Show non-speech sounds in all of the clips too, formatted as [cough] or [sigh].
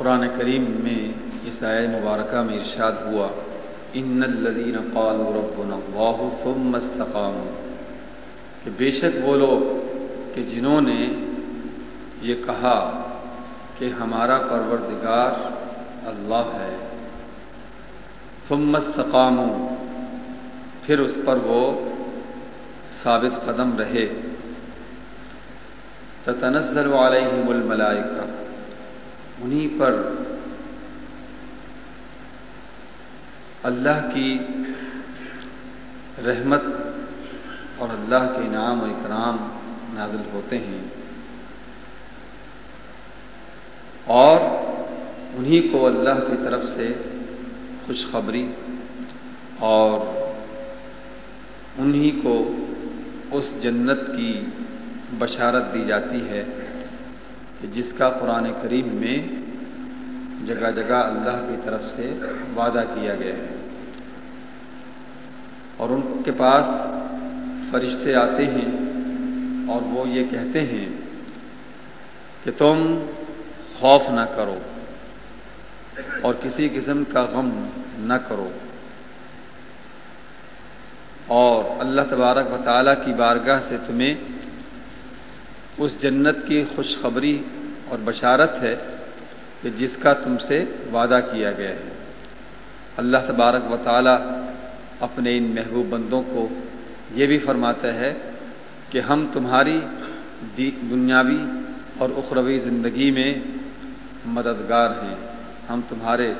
قرآن کریم میں اس آئے مبارکہ میں ارشاد ہوا، ان الذين قالوا ربنا الله ثم استقاموا. کہ بے شک وہ لوگ کہ جنہوں نے یہ کہا کہ ہمارا پروردگار اللہ ہے، ثم استقاموا، پھر اس پر وہ ثابت قدم رہے۔ تتنزل علیہم الملائکہ انہی پر اللہ کی رحمت اور اللہ کے انعام و اکرام نازل ہوتے ہیں اور انہی کو اللہ کی طرف سے خوشخبری اور انہی کو اس جنت کی بشارت دی جاتی ہے کہ جس کا قرآن کریم میں جگہ جگہ اللہ کی طرف سے وعدہ کیا گیا ہے اور ان کے پاس فرشتے آتے ہیں اور وہ یہ کہتے ہیں کہ تم خوف نہ کرو اور کسی قسم کا غم نہ کرو اور اللہ تبارک و تعالیٰ کی بارگاہ سے تمہیں اس جنت کی خوشخبری اور بشارت ہے کہ جس کا تم سے وعدہ کیا گیا ہے۔ اللہ تبارک و تعالی اپنے ان محبوب بندوں کو یہ بھی فرماتا ہے کہ ہم تمہاری دنیاوی اور اخروی زندگی میں مددگار ہیں۔ ہم تمہارے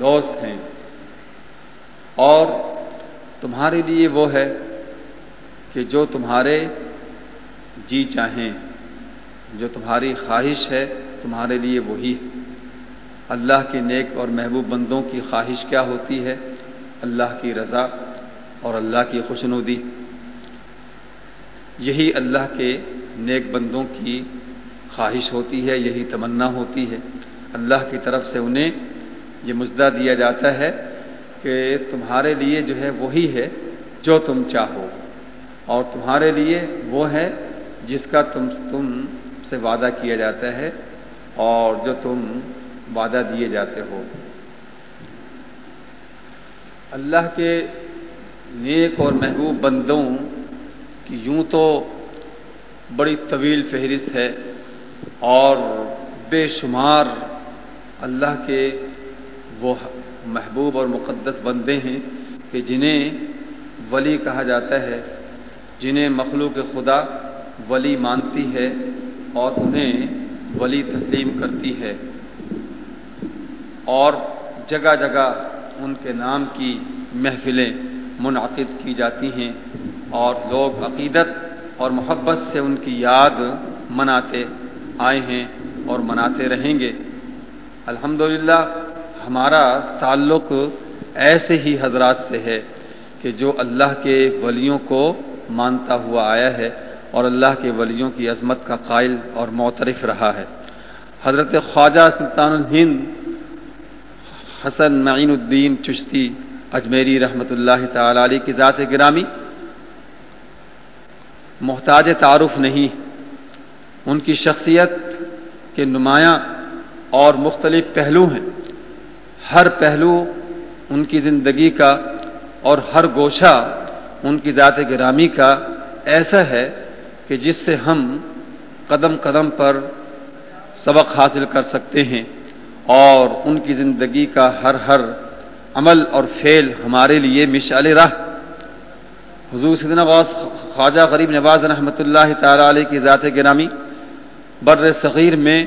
دوست ہیں۔ اور تمہارے لیے وہ ہے کہ جو تمہارے جی چاہیں، جو تمہاری خواہش ہے، تمہارے لیے وہی۔ اللہ کے نیک اور محبوب بندوں کی خواہش کیا ہوتی ہے؟ اللہ کی رضا اور اللہ کی خوشنودی۔ یہی اللہ کے نیک بندوں کی خواہش ہوتی ہے، یہی تمنا ہوتی ہے۔ اللہ کی طرف سے انہیں یہ مجدہ دیا جاتا ہے کہ تمہارے لیے جو ہے وہی ہے جو تم چاہو، اور تمہارے لیے وہ ہے جس کا تم تم سے وعدہ کیا جاتا ہے اور جو تم وعدہ دیے جاتے ہو۔ اللہ کے نیک اور محبوب بندوں کی یوں تو بڑی طویل فہرست ہے اور بے شمار اللہ کے وہ محبوب اور مقدس بندے ہیں کہ جنہیں ولی کہا جاتا ہے، جنہیں مخلوق خدا ولی مانتی ہے اور انہیں ولی تسلیم کرتی ہے۔ اور جگہ جگہ ان کے نام کی محفلیں منعقد کی جاتی ہیں اور لوگ عقیدت اور محبت سے ان کی یاد مناتے آئے ہیں اور مناتے رہیں گے۔ الحمد ہمارا تعلق ایسے ہی حضرات سے ہے کہ جو اللہ کے ولیوں کو مانتا ہوا آیا ہے۔ اور اللہ کے ولیوں کی عظمت کا قائل اور معترف رہا ہے۔ حضرت خواجہ سلطان الہند حسن معین الدین چشتی اجمیری رحمۃ اللہ تعالی علیہ کی ذات گرامی محتاج تعارف نہیں۔ ان کی شخصیت کے نمایاں اور مختلف پہلو ہیں۔ ہر پہلو ان کی زندگی کا اور ہر گوشہ ان کی ذات گرامی کا ایسا ہے کہ جس سے ہم قدم قدم پر سبق حاصل کر سکتے ہیں اور ان کی زندگی کا ہر ہر عمل اور فعل ہمارے لیے مشعل راہ حضور سید نواز خواجہ غریب نواز رحمۃ اللہ تعالی علیہ کی ذات گرامی بر صغیر میں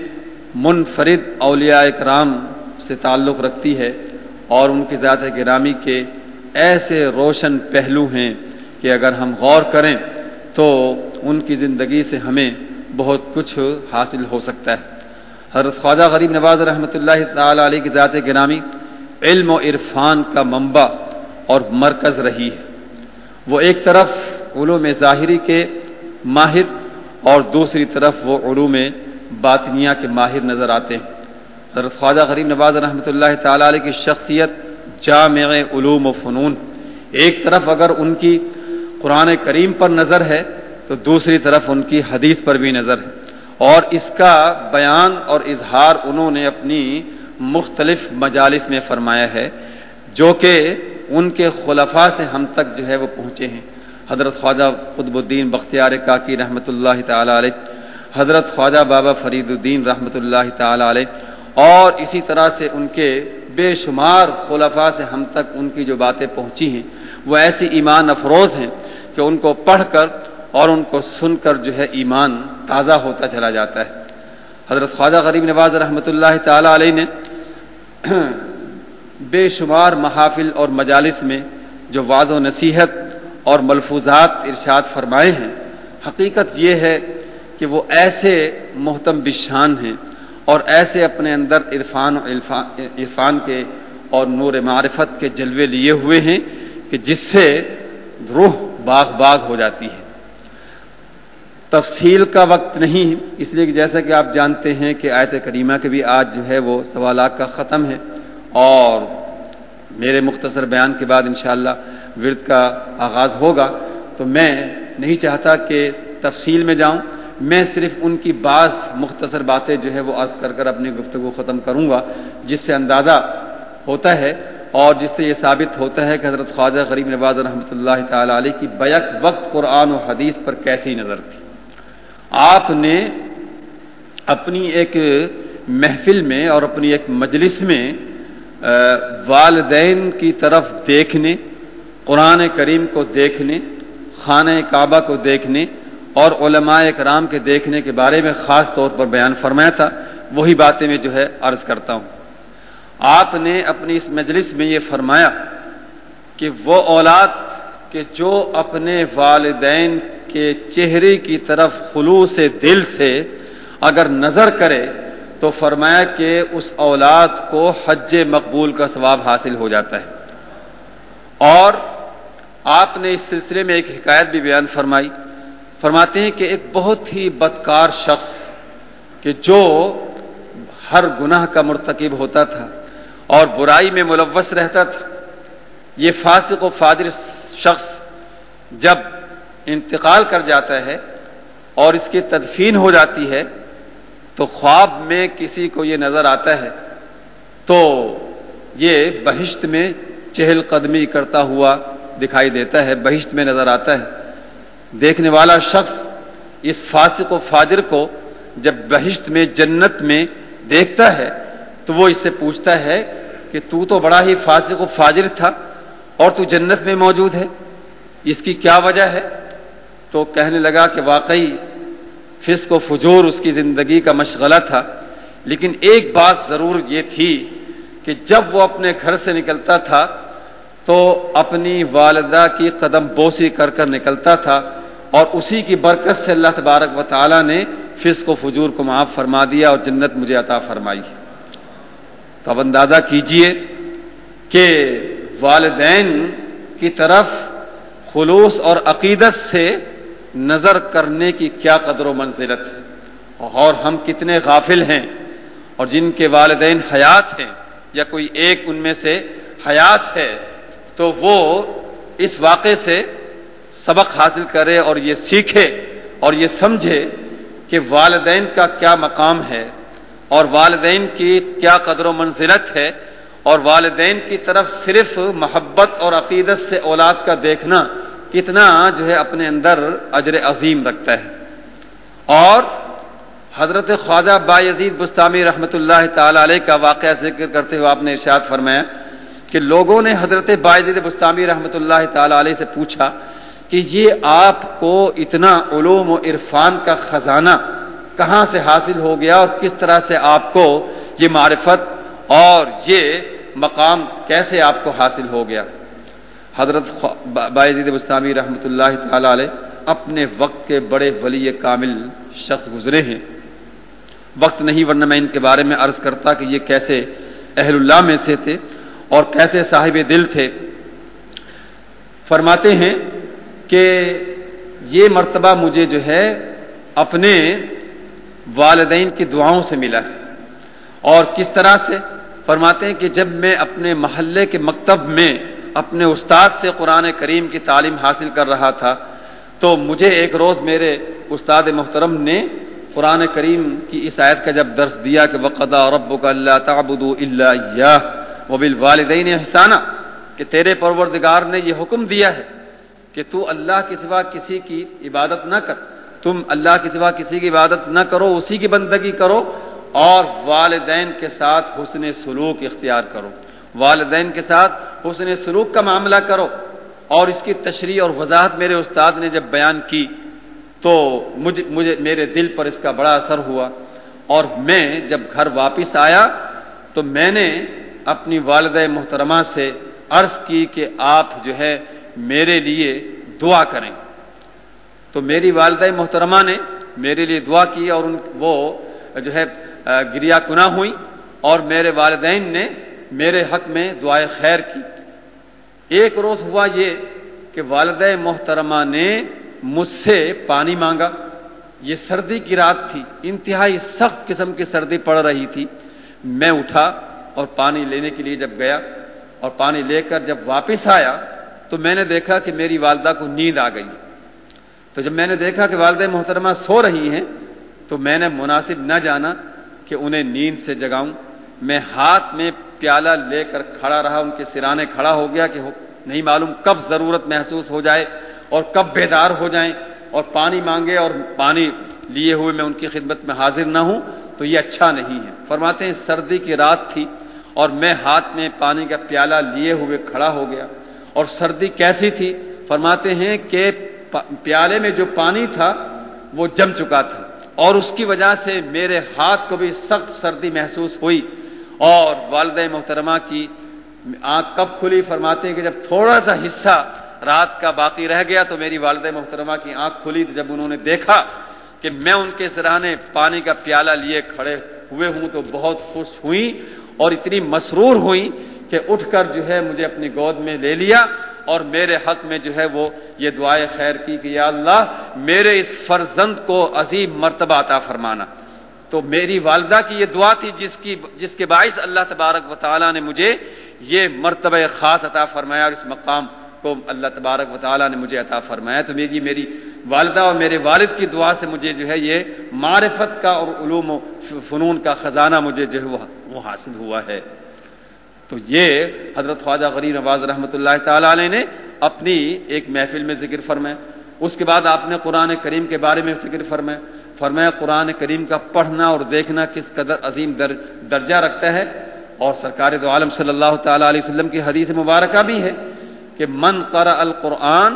منفرد اولیاء کرام سے تعلق رکھتی ہے اور ان کی ذات گرامی کے ایسے روشن پہلو ہیں کہ اگر ہم غور کریں تو ان کی زندگی سے ہمیں بہت کچھ حاصل ہو سکتا ہے۔ حضرت خواجہ غریب نواز رحمۃ اللہ تعالی علیہ کی ذات گرامی علم و عرفان کا منبع اور مرکز رہی ہے۔ وہ ایک طرف علوم ظاہری کے ماہر اور دوسری طرف وہ علوم باطنیہ کے ماہر نظر آتے ہیں۔ حضرت خواجہ غریب نواز رحمۃ اللہ تعالی علیہ کی شخصیت جامع علوم و فنون۔ ایک طرف اگر ان کی قرآن کریم پر نظر ہے تو دوسری طرف ان کی حدیث پر بھی نظر ہے۔ اور اس کا بیان اور اظہار انہوں نے اپنی مختلف مجالس میں فرمایا ہے، جو کہ ان کے خلفاء سے ہم تک جو ہے وہ پہنچے ہیں۔ حضرت خواجہ قطب الدین بختیار کاکی رحمۃ اللہ تعالی علیہ، حضرت خواجہ بابا فرید الدین رحمۃ اللہ تعالی علیہ، اور اسی طرح سے ان کے بے شمار خلفاء سے ہم تک ان کی جو باتیں پہنچی ہیں، وہ ایسی ایمان افروز ہیں کہ ان کو پڑھ کر اور ان کو سن کر جو ہے ایمان تازہ ہوتا چلا جاتا ہے۔ حضرت خواجہ غریب نواز رحمۃ اللہ تعالی علیہ نے [clears throat] بے شمار محافل اور مجالس میں جو واض و نصیحت اور ملفوظات ارشاد فرمائے ہیں، حقیقت یہ ہے کہ وہ ایسے محتم بشان ہیں اور ایسے اپنے اندر عرفان و عرفان کے اور نور معرفت کے جلوے لیے ہوئے ہیں کہ جس سے روح باغ باغ ہو جاتی ہے۔ تفصیل کا وقت نہیں اس لیے کہ جیسا کہ آپ جانتے ہیں کہ آیت کریمہ کے بھی آج جو ہے وہ سوالات کا ختم ہے۔ اور میرے مختصر بیان کے بعد انشاءاللہ ورد کا آغاز ہوگا۔ تو میں نہیں چاہتا کہ تفصیل میں جاؤں، میں صرف ان کی بعض مختصر باتیں جو ہے وہ عرض کر کر اپنی گفتگو ختم کروں گا، جس سے اندازہ ہوتا ہے اور جس سے یہ ثابت ہوتا ہے کہ حضرت خواجہ غریب نواز رحمۃ اللہ تعالی علیہ کی بیک وقت قرآن و حدیث پر کیسی نظر تھی۔ آپ نے اپنی ایک محفل میں اور اپنی ایک مجلس میں والدین کی طرف دیکھنے، قرآن کریم کو دیکھنے، خانہ کعبہ کو دیکھنے اور علماء کرام کے دیکھنے کے بارے میں خاص طور پر بیان فرمایا تھا، وہی باتیں میں جو ہے عرض کرتا ہوں۔ آپ نے اپنی اس مجلس میں یہ فرمایا کہ وہ اولاد کہ جو اپنے والدین کے چہرے کی طرف خلوص دل سے اگر نظر کرے تو فرمایا کہ اس اولاد کو حج مقبول کا ثواب حاصل ہو جاتا ہے۔ اور آپ نے اس سلسلے میں ایک حکایت بھی بیان فرمائی۔ فرماتے ہیں کہ ایک بہت ہی بدکار شخص کہ جو ہر گناہ کا مرتکب ہوتا تھا۔ اور برائی میں ملوث رہتا تھا۔ یہ فاسق و فادر شخص جب انتقال کر جاتا ہے اور اس کی تدفین ہو جاتی ہے، تو خواب میں کسی کو یہ نظر آتا ہے۔ تو یہ بہشت میں چہل قدمی کرتا ہوا دکھائی دیتا ہے، بہشت میں نظر آتا ہے۔ دیکھنے والا شخص اس فاسق و فاجر کو جب بہشت میں، جنت میں دیکھتا ہے تو وہ اس سے پوچھتا ہے کہ تو تو بڑا ہی فاسق و فاجر تھا اور تو جنت میں موجود ہے، اس کی کیا وجہ ہے؟ تو کہنے لگا کہ واقعی فسق و فجور اس کی زندگی کا مشغلہ تھا، لیکن ایک بات ضرور یہ تھی کہ جب وہ اپنے گھر سے نکلتا تھا تو اپنی والدہ کی قدم بوسی کر کر نکلتا تھا اور اسی کی برکت سے اللہ تبارک و تعالی نے فسق و فجور کو معاف فرما دیا اور جنت مجھے عطا فرمائی۔ تو اب اندازہ کیجیے کہ والدین کی طرف خلوص اور عقیدت سے نظر کرنے کی کیا قدر و منزلت ہے۔ اور ہم کتنے غافل ہیں اور جن کے والدین حیات ہیں یا کوئی ایک ان میں سے حیات ہے تو وہ اس واقعے سے سبق حاصل کرے اور یہ سیکھے اور یہ سمجھے کہ والدین کا کیا مقام ہے۔ اور والدین کی کیا قدر و منزلت ہے اور والدین کی طرف صرف محبت اور عقیدت سے اولاد کا دیکھنا کتنا جو ہے اپنے اندر اجر عظیم رکھتا ہے۔ اور حضرت خواجہ با یزید بستانی رحمۃ اللہ تعالی علیہ کا واقعہ ذکر کرتے ہوئے آپ نے ارشاد فرمایا کہ لوگوں نے حضرت باعزید بستانی رحمۃ اللہ تعالی علیہ سے پوچھا کہ یہ آپ کو اتنا علوم و عرفان کا خزانہ کہاں سے حاصل ہو گیا اور کس طرح سے آپ کو یہ معرفت اور یہ مقام کیسے آپ کو حاصل ہو گیا۔ حضرت باعزید بستانی رحمۃ اللہ تعالی علیہ اپنے وقت کے بڑے ولی کامل شخص گزرے ہیں۔ وقت نہیں ورنہ میں ان کے بارے میں عرض کرتا کہ یہ کیسے اہل اللہ میں سے تھے اور کیسے صاحب دل تھے۔ فرماتے ہیں کہ یہ مرتبہ مجھے جو ہے اپنے والدین کی دعاؤں سے ملا ہے۔ اور کس طرح سے؟ فرماتے ہیں کہ جب میں اپنے محلے کے مکتب میں اپنے استاد سے قرآن کریم کی تعلیم حاصل کر رہا تھا، تو مجھے ایک روز میرے استاد محترم نے قرآن کریم کی اس آیت کا جب درس دیا کہ وقدا رب کا اللہ تعبد اللہ و بال والدین احسانہ کہ تیرے پروردگار نے یہ حکم دیا ہے کہ تو اللہ کے سوا کسی کی عبادت نہ کر۔ تم اللہ کے سوا کسی کی عبادت نہ کرو، اسی کی بندگی کرو اور والدین کے ساتھ حسن سلوک اختیار کرو۔ والدین کے ساتھ حسن سلوک کا معاملہ کرو۔ اور اس کی تشریح اور وضاحت میرے استاد نے جب بیان کی تو مجھے مجھے، میرے دل پر اس کا بڑا اثر ہوا۔ اور میں جب گھر واپس آیا تو میں نے اپنی والدہ محترمہ سے عرض کی کہ آپ جو ہے میرے لیے دعا کریں۔ تو میری والدہ محترمہ نے میرے لیے دعا کی اور ان وہ جو ہے گریا کنا ہوئی اور میرے والدین نے میرے حق میں دعائے خیر کی۔ ایک روز ہوا یہ کہ والدہ محترمہ نے مجھ سے پانی مانگا۔ یہ سردی کی رات تھی، انتہائی سخت قسم کی سردی پڑ رہی تھی۔ میں اٹھا اور پانی لینے کے لیے جب گیا اور پانی لے کر جب واپس آیا تو میں نے دیکھا کہ میری والدہ کو نیند آ گئی۔ تو جب میں نے دیکھا کہ والدہ محترمہ سو رہی ہیں، تو میں نے مناسب نہ جانا کہ انہیں نیند سے جگاؤں۔ میں ہاتھ میں پیالہ لے کر کھڑا رہا، ان کے سرانے کھڑا ہو گیا کہ نہیں معلوم کب ضرورت محسوس ہو جائے اور کب بیدار ہو جائیں۔ اور پانی مانگے اور پانی لیے ہوئے میں ان کی خدمت میں حاضر نہ ہوں، تو یہ اچھا نہیں ہے۔ فرماتے ہیں، سردی کی رات تھی اور میں ہاتھ میں پانی کا پیالہ لیے ہوئے کھڑا ہو گیا۔ اور سردی کیسی تھی؟ فرماتے ہیں کہ پیالے میں جو پانی تھا، وہ جم چکا تھا۔ اور اس کی وجہ سے میرے ہاتھ کو بھی سخت سردی محسوس ہوئی۔ اور والدہ محترمہ کی آنکھ کب کھلی فرماتے ہیں کہ جب تھوڑا سا حصہ رات کا باقی رہ گیا تو میری والدہ محترمہ کی آنکھ کھلی جب انہوں نے دیکھا کہ میں ان کے سراہنے پانی کا پیالہ لیے کھڑے ہوئے ہوں تو بہت خوش ہوئی اور اتنی مسرور ہوئی کہ اٹھ کر جو ہے مجھے اپنی گود میں لے لیا۔ اور میرے حق میں جو ہے وہ یہ دعائیں خیر کی کہ یا اللہ میرے اس فرزند کو عظیم مرتبہ عطا فرمانا۔ تو میری والدہ کی یہ دعا تھی جس کی جس کے باعث اللہ تبارک و تعالیٰ نے مجھے یہ مرتبہ خاص عطا فرمایا اور اس مقام کو اللہ تبارک و تعالیٰ نے مجھے عطا فرمایا۔ تو میری میری والدہ اور میرے والد کی دعا سے مجھے جو ہے یہ معرفت کا اور علوم و فنون کا خزانہ مجھے جو ہے وہ حاصل ہوا ہے۔ تو یہ حضرت خواجہ غریب نواز رحمۃ اللہ تعالی علیہ نے اپنی ایک محفل میں ذکر فرمایا اس کے بعد آپ نے قرآن کریم کے بارے میں ذکر فرمایا فرمایا، قرآن کریم کا پڑھنا اور دیکھنا کس قدر عظیم در، درجہ رکھتا ہے۔ اور سرکار دو عالم صلی اللہ تعالی علیہ وسلم کی حدیث مبارکہ بھی ہے کہ من قرأ القرآن،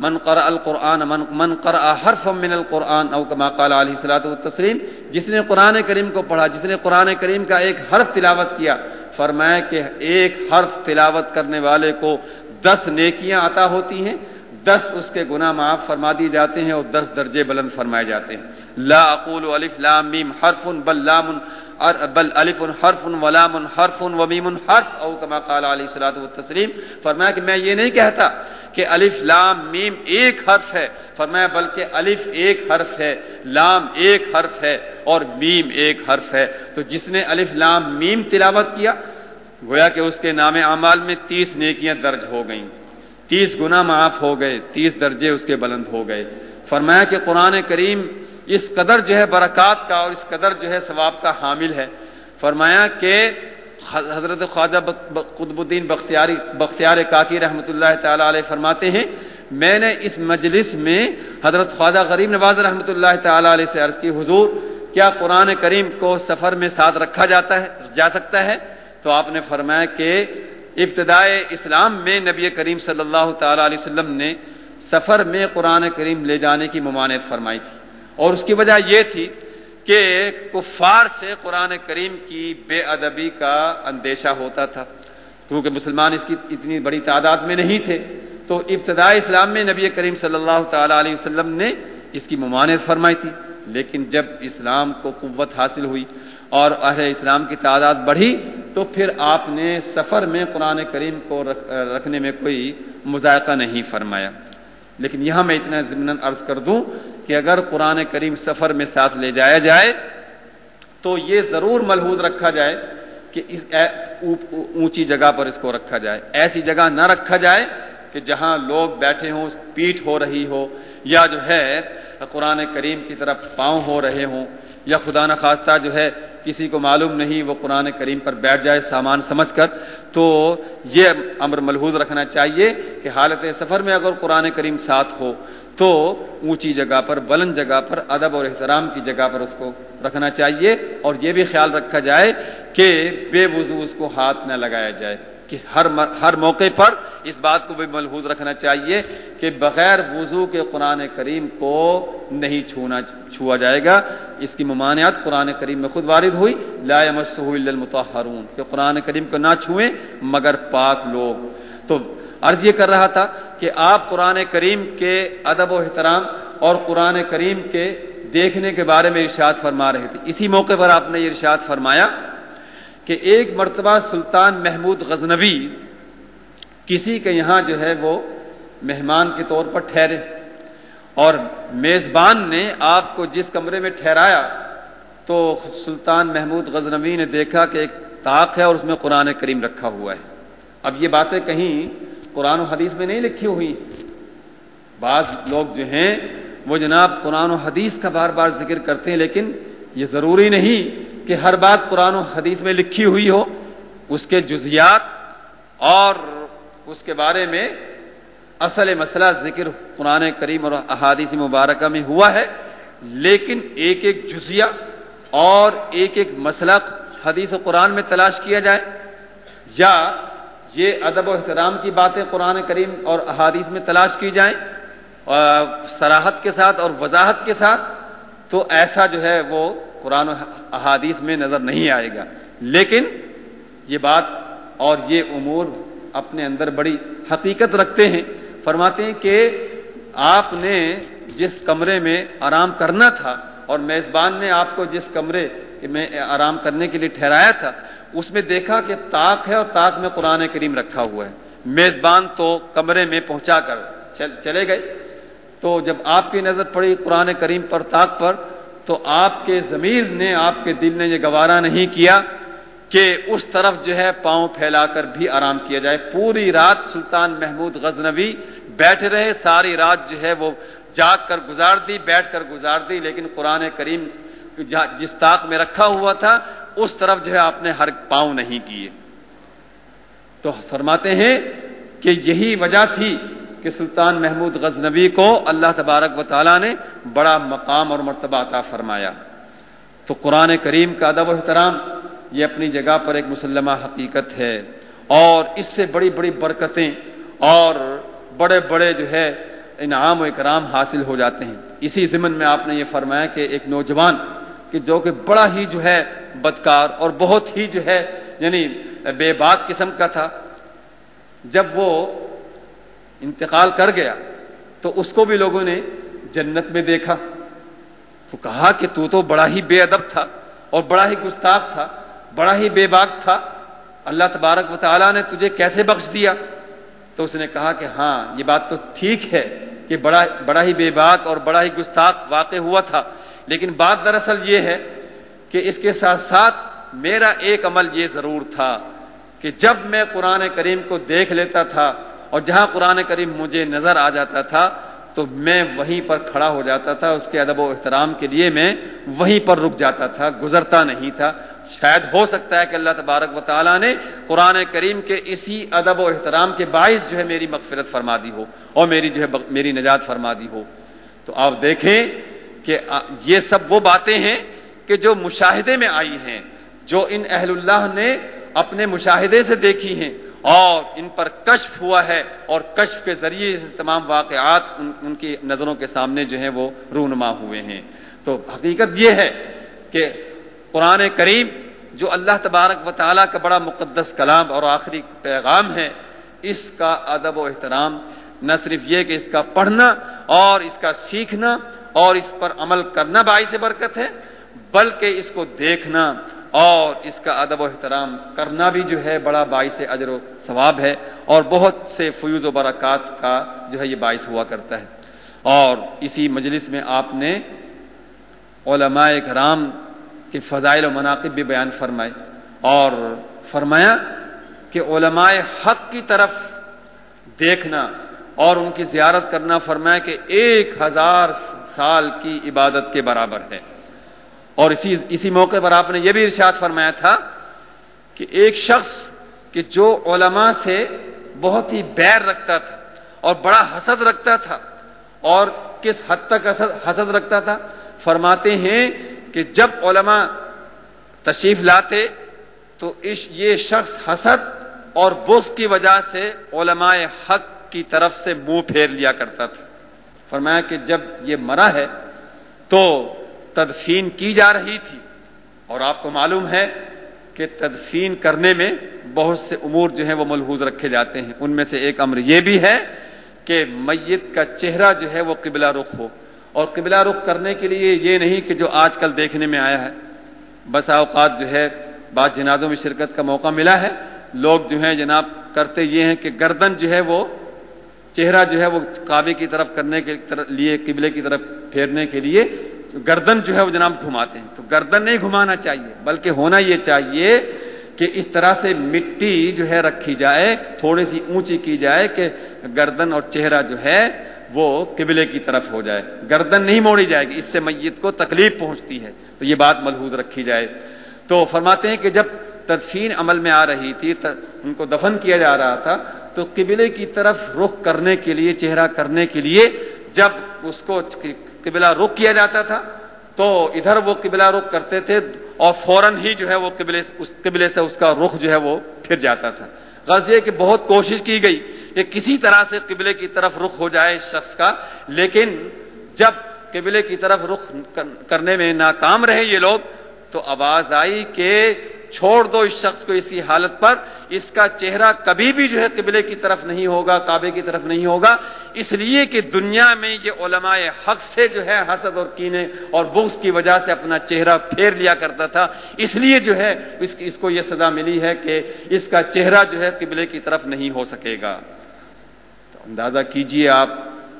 من قرأ القرآن، من من قرأ حرف من القرآن، او کما قال علیہ الصلوۃ والتسلیم، جس نے قرآن کریم کو پڑھا، جس نے قرآن کریم کا ایک حرف تلاوت کیا فرمایا کہ ایک حرف تلاوت کرنے والے کو دس نیکیاں عطا ہوتی ہیں، دس اس کے گناہ معاف فرما دی جاتے ہیں اور دس درجے بلند فرمائے جاتے ہیں۔ لا اقول الف لام میم حرف بل لام بل الف حرف ولام حرف ومیم حرف او کما قال علیہ الصلوۃ والتسلیم فرمایا کہ میں یہ نہیں کہتا کہ الف لام میم ایک حرف ہے فرمایا بلکہ الف ایک حرف ہے لام ایک حرف ہے اور میم ایک حرف ہے تو جس نے الف لام میم تلاوت کیا گویا کہ اس کے نام اعمال میں تیس نیکیاں درج ہو گئیں تیس گنا معاف ہو گئے تیس درجے اس کے بلند ہو گئے فرمایا کہ قرآن کریم اس قدر جو ہے برکات کا اور اس قدر جو ہے ثواب کا حامل ہے۔ فرمایا کہ حضرت خواجہ قطب الدین بختیاری، بختیار کاکی رحمۃ اللہ تعالی علیہ فرماتے ہیں، میں نے اس مجلس میں حضرت خواجہ غریب نواز رحمۃ اللہ تعالی علیہ سے عرض کی، حضور، کیا قرآن کریم کو سفر میں ساتھ رکھا جاتا ہے، جا سکتا ہے؟ تو آپ نے فرمایا کہ ابتدائے اسلام میں نبی کریم صلی اللہ تعالی علیہ وسلم نے سفر میں قرآن کریم لے جانے کی ممانعت فرمائی تھی۔ اور اس کی وجہ یہ تھی کہ کفار سے قرآن کریم کی بے ادبی کا اندیشہ ہوتا تھا۔ کیونکہ مسلمان اس کی اتنی بڑی تعداد میں نہیں تھے۔ تو ابتدائی اسلام میں نبی کریم صلی اللہ تعالی علیہ وسلم نے اس کی ممانعت فرمائی تھی۔ لیکن جب اسلام کو قوت حاصل ہوئی اور اہل اسلام کی تعداد بڑھی، تو پھر آپ نے سفر میں قرآن کریم کو رکھنے میں کوئی مذائقہ نہیں فرمایا۔ لیکن یہاں میں اتنا ضمن عرض کر دوں کہ اگر قرآن کریم سفر میں ساتھ لے جایا جائے تو یہ ضرور ملحوظ رکھا جائے کہ اس اونچی جگہ پر اس کو رکھا جائے۔ ایسی جگہ نہ رکھا جائے کہ جہاں لوگ بیٹھے ہوں، پیٹ ہو رہی ہو، یا جو ہے قرآن کریم کی طرف پاؤں ہو رہے ہوں، یا خدا نخواستہ جو ہے کسی کو معلوم نہیں، وہ قرآن کریم پر بیٹھ جائے، سامان سمجھ کر، تو یہ امر ملحوظ رکھنا چاہیے کہ حالت سفر میں اگر قرآن کریم ساتھ ہو، تو اونچی جگہ پر، بلند جگہ پر، ادب اور احترام کی جگہ پر اس کو رکھنا چاہیے اور یہ بھی خیال رکھا جائے کہ بے وضو اس کو ہاتھ نہ لگایا جائے۔ کہ ہر ہر موقع پر اس بات کو بھی ملحوظ رکھنا چاہیے کہ بغیر وضو کے قرآن کریم کو نہیں چھونا چھوا جائے گا۔ اس کی ممانعت قرآن کریم میں خود وارد ہوئی۔ لا المتحرون کہ قرآن کریم کو نہ چھوئیں مگر پاک لوگ۔ تو عرض یہ کر رہا تھا کہ آپ قرآن کریم کے ادب و احترام اور قرآن کریم کے دیکھنے کے بارے میں ارشاد فرما رہے تھے۔ اسی موقع پر آپ نے یہ ارشاد فرمایا کہ ایک مرتبہ سلطان محمود غزنوی کسی کے یہاں جو ہے وہ مہمان کے طور پر ٹھہرے اور میزبان نے آپ کو جس کمرے میں ٹھہرایا تو سلطان محمود غزنوی نے دیکھا کہ ایک طاق ہے اور اس میں قرآن کریم رکھا ہوا ہے۔ اب یہ باتیں کہیں قرآن و حدیث میں نہیں لکھی ہوئی۔ بعض لوگ جو ہیں وہ جناب قرآن و حدیث کا بار بار ذکر کرتے ہیں لیکن یہ ضروری نہیں کہ ہر بات قرآن و حدیث میں لکھی ہوئی ہو، اس کے جزیات اور اس کے بارے میں اصل مسئلہ ذکر قرآن کریم اور احادیث مبارکہ میں ہوا ہے، لیکن ایک ایک جزیہ اور ایک ایک مسئلہ حدیث و قرآن میں تلاش کیا جائے، یا یہ ادب و احترام کی باتیں قرآن کریم اور احادیث میں تلاش کی جائیں سراحت کے ساتھ اور وضاحت کے ساتھ، تو ایسا جو ہے وہ قرآن و احادیث میں نظر نہیں آئے گا۔ لیکن یہ بات اور یہ امور اپنے اندر بڑی حقیقت رکھتے ہیں۔ فرماتے ہیں کہ آپ نے جس کمرے میں آرام کرنا تھا اور میزبان نے آپ کو جس کمرے میں آرام کرنے کے لیے ٹھہرایا تھا، اس میں دیکھا کہ تاک ہے اور تاک میں قرآن کریم رکھا ہوا ہے۔ میزبان تو کمرے میں پہنچا کر چلے گئے۔ تو جب آپ کی نظر پڑی قرآن کریم پر تاک پر تو آپ کے ضمیر نے آپ کے دل نے یہ گوارا نہیں کیا کہ اس طرف جو ہے پاؤں پھیلا کر بھی آرام کیا جائے۔ پوری رات سلطان محمود غزنوی بیٹھ رہے، ساری رات جو ہے وہ جاگ کر گزار دی، بیٹھ کر گزار دی، لیکن قرآن کریم جس طاق میں رکھا ہوا تھا، اس طرف جو ہے آپ نے ہر پاؤں نہیں کیے۔ تو فرماتے ہیں کہ یہی وجہ تھی کہ سلطان محمود غزنوی کو اللہ تبارک و تعالیٰ نے بڑا مقام اور مرتبہ عطا فرمایا۔ تو قرآن کریم کا ادب و احترام یہ اپنی جگہ پر ایک مسلمہ حقیقت ہے۔ اور اس سے بڑی بڑی برکتیں اور بڑے بڑے جو ہے انعام و اکرام حاصل ہو جاتے ہیں۔ اسی ضمن میں آپ نے یہ فرمایا کہ ایک نوجوان کہ جو کہ بڑا ہی جو ہے بدکار اور بہت ہی جو ہے یعنی بے بات قسم کا تھا، جب وہ انتقال کر گیا تو اس کو بھی لوگوں نے جنت میں دیکھا۔ تو کہا کہ تو تو بڑا ہی بے ادب تھا اور بڑا ہی گستاخ تھا، بڑا ہی بے باک تھا۔ اللہ تبارک و تعالیٰ نے تجھے کیسے بخش دیا؟ تو اس نے کہا کہ ہاں یہ بات تو ٹھیک ہے کہ بڑا بڑا ہی بے باک اور بڑا ہی گستاخ واقع ہوا تھا۔ لیکن بات دراصل یہ ہے کہ اس کے ساتھ ساتھ میرا ایک عمل یہ ضرور تھا کہ جب میں قرآن کریم کو دیکھ لیتا تھا اور جہاں قرآن کریم مجھے نظر آ جاتا تھا تو میں وہیں پر کھڑا ہو جاتا تھا، اس کے ادب و احترام کے لیے میں وہیں پر رک جاتا تھا، گزرتا نہیں تھا۔ شاید ہو سکتا ہے کہ اللہ تبارک و تعالیٰ نے قرآن کریم کے اسی ادب و احترام کے باعث جو ہے میری مغفرت فرما دی ہو اور میری جو ہے میری نجات فرما دی ہو۔ تو آپ دیکھیں کہ یہ سب وہ باتیں ہیں کہ جو مشاہدے میں آئی ہیں، جو ان اہل اللہ نے اپنے مشاہدے سے دیکھی ہیں۔ اور ان پر کشف ہوا ہے اور کشف کے ذریعے تمام واقعات ان ان کی نظروں کے سامنے جو ہیں وہ رونما ہوئے ہیں۔ تو حقیقت یہ ہے کہ قرآن کریم جو اللہ تبارک و تعالیٰ کا بڑا مقدس کلام اور آخری پیغام ہے، اس کا ادب و احترام نہ صرف یہ کہ اس کا پڑھنا اور اس کا سیکھنا اور اس پر عمل کرنا باعث برکت ہے، بلکہ اس کو دیکھنا اور اس کا ادب و احترام کرنا بھی جو ہے بڑا باعث اجر و ثواب ہے اور بہت سے فیوز و برکات کا جو ہے یہ باعث ہوا کرتا ہے۔ اور اسی مجلس میں آپ نے علماء کرام کے فضائل و مناقب بھی بیان فرمائے اور فرمایا کہ علماء حق کی طرف دیکھنا اور ان کی زیارت کرنا فرمایا کہ ایک ہزار سال کی عبادت کے برابر ہے۔ اور اسی اسی موقع پر آپ نے یہ بھی ارشاد فرمایا تھا کہ ایک شخص کہ جو علماء سے بہت ہی بیر رکھتا تھا اور بڑا حسد رکھتا تھا اور کس حد تک حسد رکھتا تھا، فرماتے ہیں کہ جب علماء تشریف لاتے تو اس، یہ شخص حسد اور بوس کی وجہ سے علماء حق کی طرف سے منہ پھیر لیا کرتا تھا۔ فرمایا کہ جب یہ مرا ہے تو تدفین کی جا رہی تھی۔ اور آپ کو معلوم ہے کہ تدفین کرنے میں بہت سے امور جو ہیں وہ ملحوظ رکھے جاتے ہیں۔ ان میں سے ایک امر یہ بھی ہے کہ میت کا چہرہ جو ہے وہ قبلہ رخ ہو۔ اور قبلہ رخ کرنے کے لیے یہ نہیں کہ جو آج کل دیکھنے میں آیا ہے۔ بس اوقات جو ہے بعض جنازوں میں شرکت کا موقع ملا ہے۔ لوگ جو ہیں جناب کرتے یہ ہیں کہ گردن جو ہے وہ چہرہ جو ہے وہ کعبے کی طرف کرنے کے لیے، قبلے کی طرف پھیرنے کے لیے گردن جو ہے وہ جناب گھماتے ہیں تو گردن نہیں گھمانا چاہیے، بلکہ ہونا یہ چاہیے کہ اس طرح سے مٹی جو ہے رکھی جائے، تھوڑی سی اونچی کی جائے کہ گردن اور چہرہ جو ہے وہ قبلے کی طرف ہو جائے۔ گردن نہیں موڑی جائے گی، اس سے میت کو تکلیف پہنچتی ہے، تو یہ بات ملحوظ رکھی جائے۔ تو فرماتے ہیں کہ جب تدفین عمل میں آ رہی تھی ان کو دفن کیا جا رہا تھا، تو قبلے کی طرف رخ کرنے کے لیے، چہرہ کرنے کے لیے جب اس کو قبلہ رخ کیا جاتا تھا، تو ادھر وہ قبلہ رخ کرتے تھے اور فوراً ہی جو ہے وہ قبلے اس قبلے سے اس کا رخ جو ہے وہ پھر جاتا تھا۔ غرض یہ کہ بہت کوشش کی گئی کہ کسی طرح سے قبلے کی طرف رخ ہو جائے اس شخص کا، لیکن جب قبلے کی طرف رخ کرنے میں ناکام رہے یہ لوگ، تو آواز آئی کہ چھوڑ دو اس شخص کو اسی حالت پر، اس کا چہرہ کبھی بھی جو ہے قبلے کی طرف نہیں ہوگا، کعبے کی طرف نہیں ہوگا۔ اس لیے کہ دنیا میں یہ علماء حق سے جو ہے حسد اور کینے اور بغض کی وجہ سے اپنا چہرہ پھیر لیا کرتا تھا۔ اس لیے جو ہے اس اس کو یہ سزا ملی ہے کہ اس کا چہرہ جو ہے قبلے کی طرف نہیں ہو سکے گا۔ تو اندازہ کیجیے آپ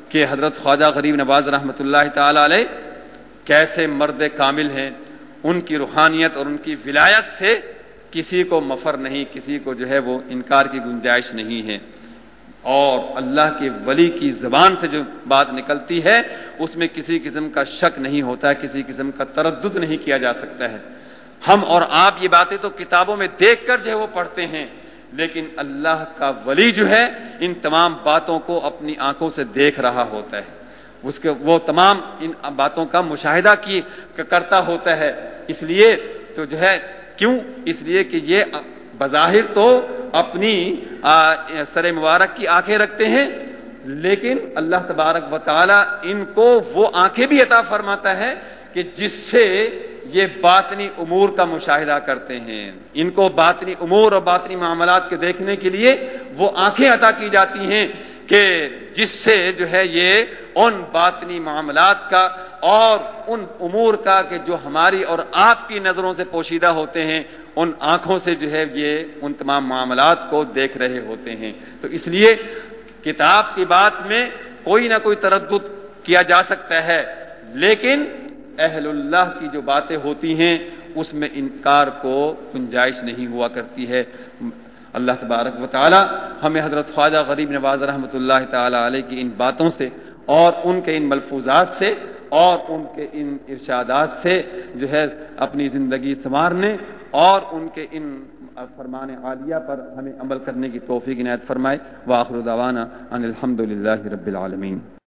کہ حضرت خواجہ غریب نواز رحمۃ اللہ تعالی علیہ کیسے مرد کامل ہیں۔ ان کی روحانیت اور ان کی ولایت سے کسی کو مفر نہیں، کسی کو جو ہے وہ انکار کی گنجائش نہیں ہے۔ اور اللہ کے ولی کی زبان سے جو بات نکلتی ہے، اس میں کسی قسم کا شک نہیں ہوتا ہے کسی قسم کا تردد نہیں کیا جا سکتا ہے۔ ہم اور آپ یہ باتیں تو کتابوں میں دیکھ کر جو ہے وہ پڑھتے ہیں، لیکن اللہ کا ولی جو ہے، ان تمام باتوں کو اپنی آنکھوں سے دیکھ رہا ہوتا ہے۔ اس کے وہ تمام ان باتوں کا مشاہدہ کی کرتا ہوتا ہے۔ اس لیے تو جو ہے، کیوں؟ اس لیے کہ یہ بظاہر تو اپنی سر مبارک کی آنکھیں رکھتے ہیں، لیکن اللہ تبارک و تعالی ان کو وہ آنکھیں بھی عطا فرماتا ہے کہ جس سے یہ باطنی امور کا مشاہدہ کرتے ہیں۔ ان کو باطنی امور اور باطنی معاملات کے دیکھنے کے لیے وہ آنکھیں عطا کی جاتی ہیں۔ کہ جس سے جو ہے یہ ان باطنی معاملات کا اور ان امور کا کہ جو ہماری اور آپ کی نظروں سے پوشیدہ ہوتے ہیں، ان آنکھوں سے جو ہے یہ ان تمام معاملات کو دیکھ رہے ہوتے ہیں۔ تو اس لیے کتاب کی بات میں کوئی نہ کوئی تردد کیا جا سکتا ہے، لیکن اہل اللہ کی جو باتیں ہوتی ہیں، اس میں انکار کو گنجائش نہیں ہوا کرتی ہے۔ اللہ تبارک و تعالی ہمیں حضرت خواجہ غریب نواز رحمۃ اللہ تعالی علیہ کی ان باتوں سے اور ان کے ان ملفوظات سے اور ان کے ان ارشادات سے جو ہے اپنی زندگی سنوارنے اور ان کے ان فرمان عالیہ پر ہمیں عمل کرنے کی توفیق عنایت فرمائے۔ واخر دعوانا ان الحمد رب العالمین۔